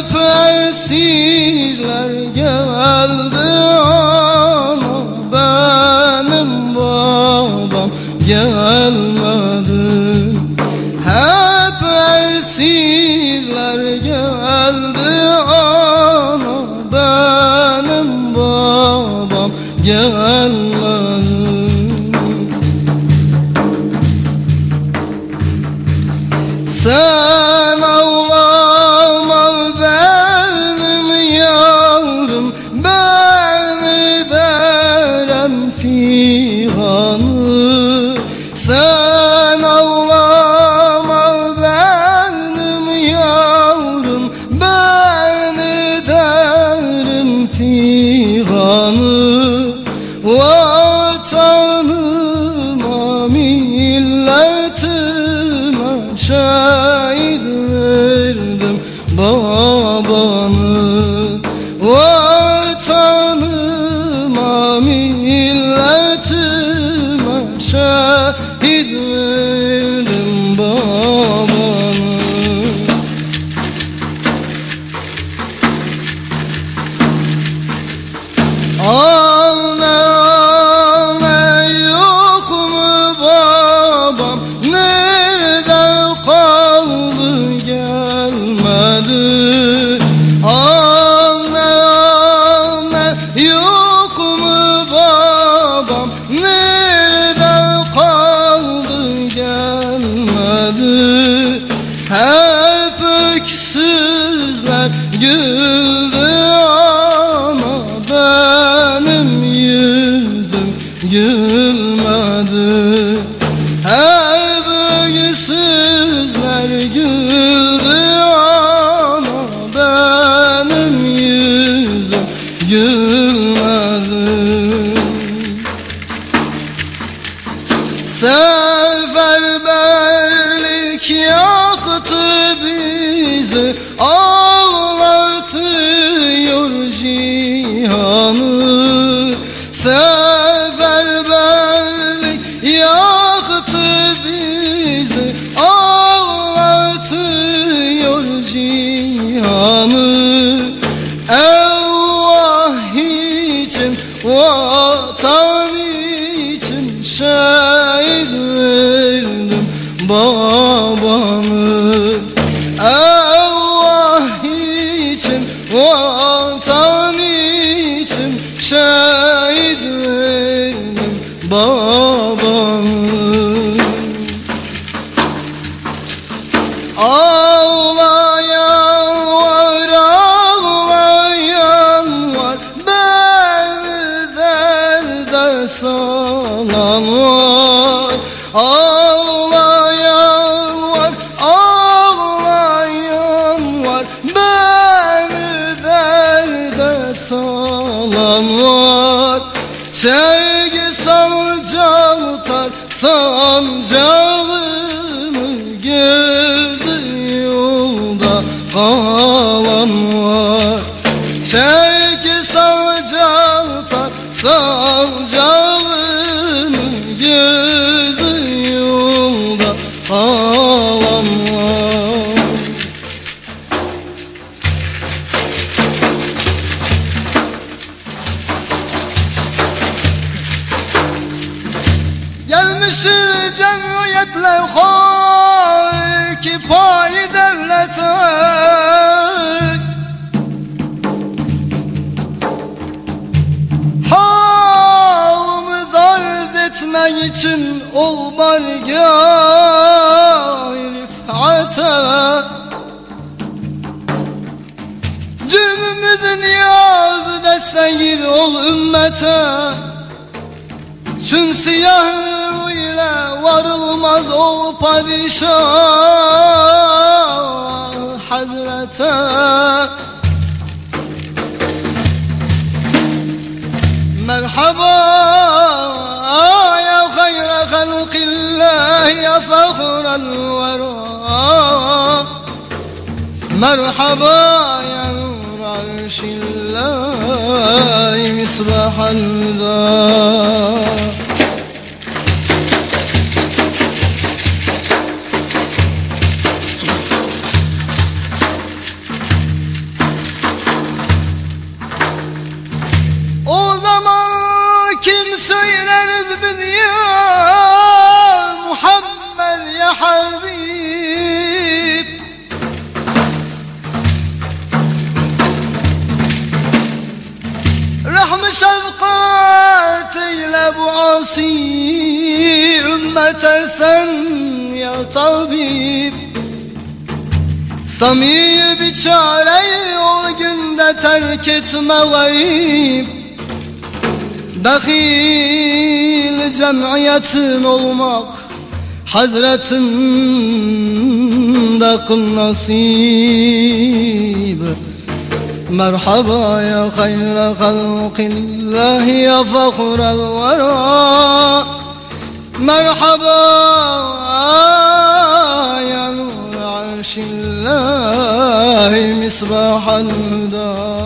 Alıp esirler geldi ama benim babam gelmedi. Hep esirler geldi ama benim babam gelmedi. Sen figanı Sen ağlama benim yavrum Beni derim figanı Vatanıma milletime şahit verdim babanı. Vatanıma gülmedi. Hep öksüzler güldü ama benim yüzüm gülmedi. Seferberlik yaktı bizi Ağlatıyor verdim babamı Sevgi sancağı tutar sancağını Gözü yolda kalan var. Sevgi Gelmişiz cemiyetle ki pay devlete. Halımız arz etmek için ol bargâh rifate Cürmümüzün niyazı destekir ol ümmete. Çün siyah ile varılmaz ol padişah hazrete Merhaba ya hayra halqillah ya wara مرحبا يا نور عرش الله مصباح الهدى Şefkat ile bu شفقات لبعثي أمة يا طبيب Samiyi bir çareyi o günde terk etme vayip. Dahil cemiyetin olmak Hazretinde kıl nasip. مرحبا يا خير خلق الله يا فخر الورى. مرحبا يا نور عرش الله مصباح الهدى.